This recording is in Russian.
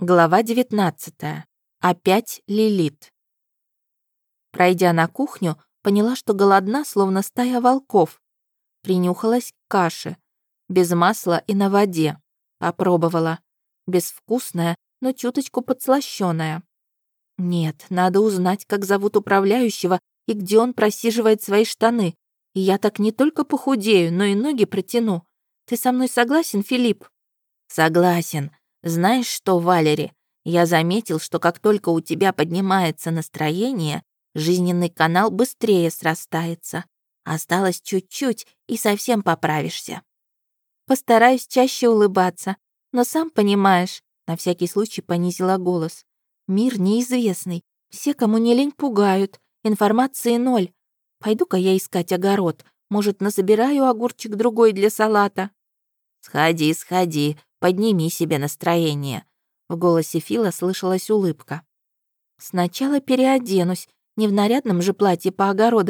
Глава 19. Опять Лилит. Пройдя на кухню, поняла, что голодна, словно стая волков. Принюхалась к каше. Без масла и на воде. Попробовала. Безвкусная, но чуточку подслащённая. Нет, надо узнать, как зовут управляющего и где он просиживает свои штаны. И я так не только похудею, но и ноги протяну. Ты со мной согласен, Филипп? Согласен, знаешь что, Валери, я заметил, что как только у тебя поднимается настроение, жизненный канал быстрее срастается. Осталось чуть-чуть, и совсем поправишься. Постараюсь чаще улыбаться, но сам понимаешь, на всякий случай понизила голос. Мир неизвестный, все, кому не лень, пугают, информации ноль. Пойду-ка я искать огород, может, насобираю огурчик другой для салата. Сходи, сходи, Подними себе настроение». В голосе Фила слышалась улыбка. «Сначала переоденусь, не в нарядном же платье по огородам